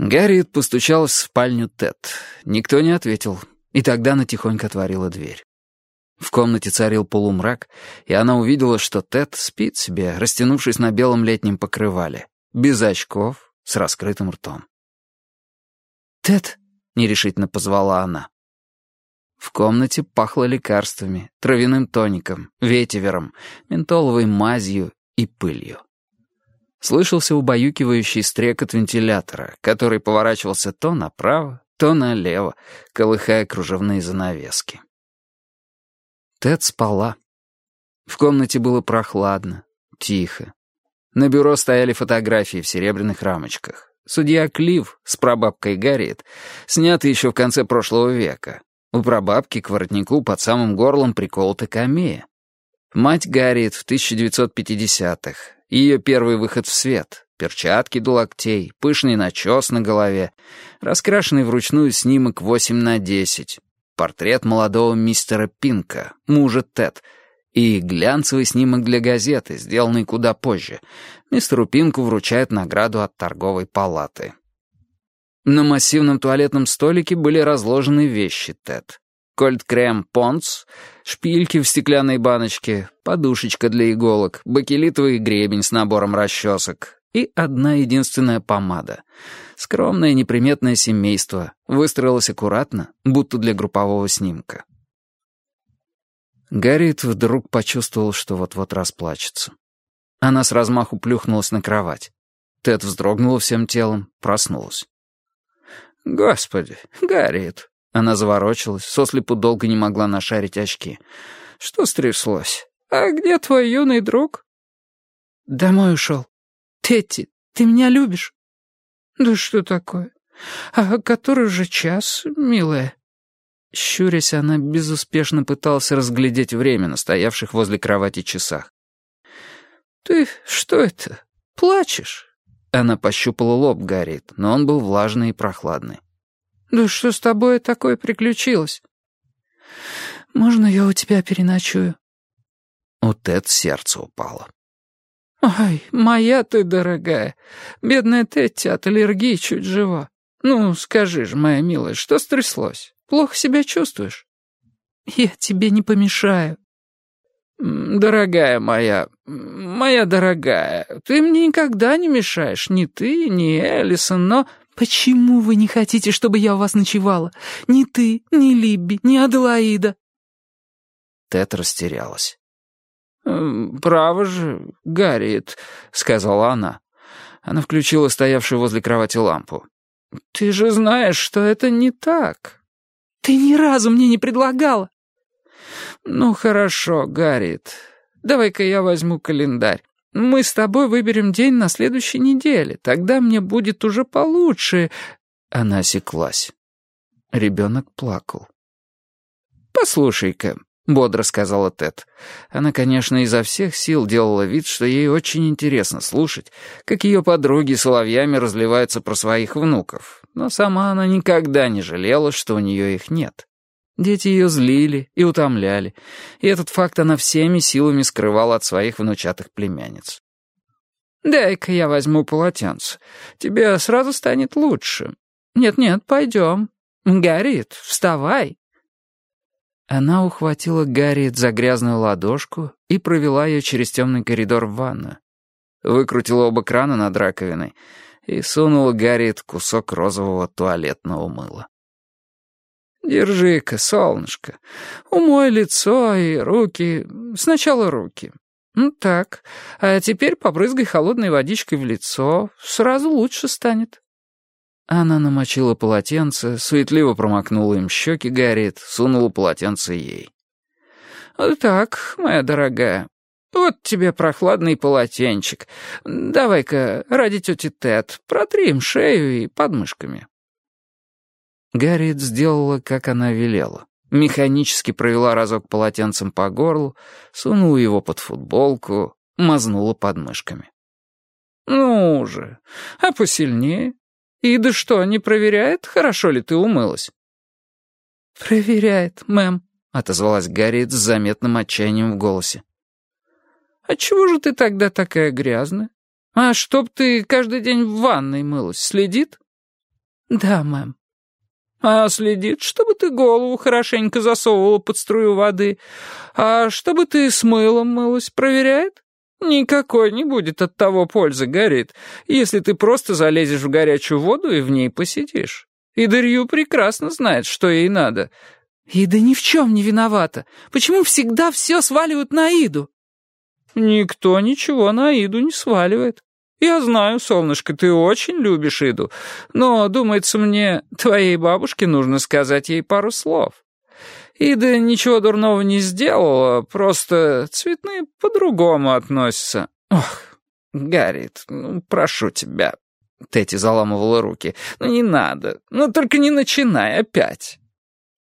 Гарриет постучалась в спальню Тед. Никто не ответил, и тогда она тихонько отворила дверь. В комнате царил полумрак, и она увидела, что Тед спит себе, растянувшись на белом летнем покрывале, без очков, с раскрытым ртом. «Тед!» — нерешительно позвала она. В комнате пахло лекарствами, травяным тоником, ветивером, ментоловой мазью и пылью. Слышался убаюкивающий стрекот вентилятора, который поворачивался то направо, то налево, колыхая кружевные занавески. Тед спала. В комнате было прохладно, тихо. На бюро стояли фотографии в серебряных рамочках. Судья Клив с прабабкой Гарриет, снятый еще в конце прошлого века. У прабабки к воротнику под самым горлом приколота камея. Мать Гарриет в 1950-х, ее первый выход в свет, перчатки до локтей, пышный начес на голове, раскрашенный вручную снимок 8 на 10, портрет молодого мистера Пинка, мужа Тед, и глянцевый снимок для газеты, сделанный куда позже. Мистеру Пинку вручают награду от торговой палаты. На массивном туалетном столике были разложены вещи Тед кольт-крем «Понс», шпильки в стеклянной баночке, подушечка для иголок, бакелитовый гребень с набором расчесок и одна единственная помада. Скромное неприметное семейство выстроилось аккуратно, будто для группового снимка. Гарриет вдруг почувствовал, что вот-вот расплачется. Она с размаху плюхнулась на кровать. Тед вздрогнула всем телом, проснулась. «Господи, Гарриет, она заворочилась, сослепу долго не могла нашарить очки. «Что стряслось? А где твой юный друг?» «Домой ушел. Тетти, ты меня любишь?» «Да что такое? А который же час, милая?» Щурясь, она безуспешно пыталась разглядеть время на стоявших возле кровати часах. «Ты что это? Плачешь?» Она пощупала лоб Гарриет, но он был влажный и прохладный. «Да что с тобой такое приключилось?» «Можно я у тебя переночую?» У Тед сердце упало. «Ай, моя ты дорогая. Бедная Тетти от аллергии чуть жива. Ну, скажи же, моя милая, что стряслось? Плохо себя чувствуешь?» «Я тебе не помешаю». «Дорогая моя, моя дорогая, ты мне никогда не мешаешь, ни ты, ни Элисон, но...» «Почему вы не хотите, чтобы я у вас ночевала? Ни ты, ни Либби, ни Аделаида». Тет растерялась. «Право же, Гарриет», — сказала она. Она включила стоявшую возле кровати лампу. «Ты же знаешь, что это не так». «Ты ни разу мне не предлагала». «Ну хорошо, Гарриет. Давай-ка я возьму календарь. Мы с тобой выберем день на следующей неделе. Тогда мне будет уже получше». Она осеклась. Ребенок плакал. «Послушай-ка», — бодро сказала Тед. Она, конечно, изо всех сил делала вид, что ей очень интересно слушать, как ее подруги соловьями разливаются про своих внуков, но сама она никогда не жалела, что у нее их нет. Дети ее злили и утомляли, и этот факт она всеми силами скрывала от своих внучатых племянниц. «Дай-ка я возьму полотенце. Тебе сразу станет лучше. Нет-нет, пойдем. Гарриет, вставай!» Она ухватила Гарриет за грязную ладошку и провела ее через темный коридор в ванну. Выкрутила оба крана над раковиной и сунула Гарриет кусок розового туалетного мыла. Держи-ка, солнышко. Умой лицо и руки. Сначала руки. Ну так. А теперь побрызгай холодной водичкой в лицо. Сразу лучше станет. Она намочила полотенце, суетливо промокнула им щеки Гарриет, сунула полотенце ей. «Так, моя дорогая, вот тебе прохладный полотенчик. Давай-ка, ради тети Тед, протри им шею и подмышками». Гарриет сделала, как она велела. Механически провела разок полотенцем по горлу, сунула его под футболку, мазнула подмышками. «Ну же, а посильнее? Ида что, не проверяет, хорошо ли ты умылась?» «Проверяет, мэм», — отозвалась Гарриет с заметным отчаянием в голосе. «А чего же ты тогда такая грязная? А чтоб ты каждый день в ванной мылась, следит?» «Да, мэм». «А следит, чтобы ты голову хорошенько засовывала под струю воды. А чтобы ты с мылом мылась, проверяет?» «Никакой не будет от того пользы, горит, если ты просто залезешь в горячую воду и в ней посидишь. И Дарью прекрасно знает, что ей надо». «Ида ни в чем не виновата. Почему всегда все сваливают на Иду?» «Никто ничего на Иду не сваливает. Я знаю, солнышко, ты очень любишь Иду, но, думается мне, твоей бабушке нужно сказать ей пару слов». Ида ничего дурного не сделала, просто цветные по-другому относятся. Ох, Гаррит, ну, прошу тебя. Тетти заламывала руки. Ну, не надо. Ну, только не начинай опять.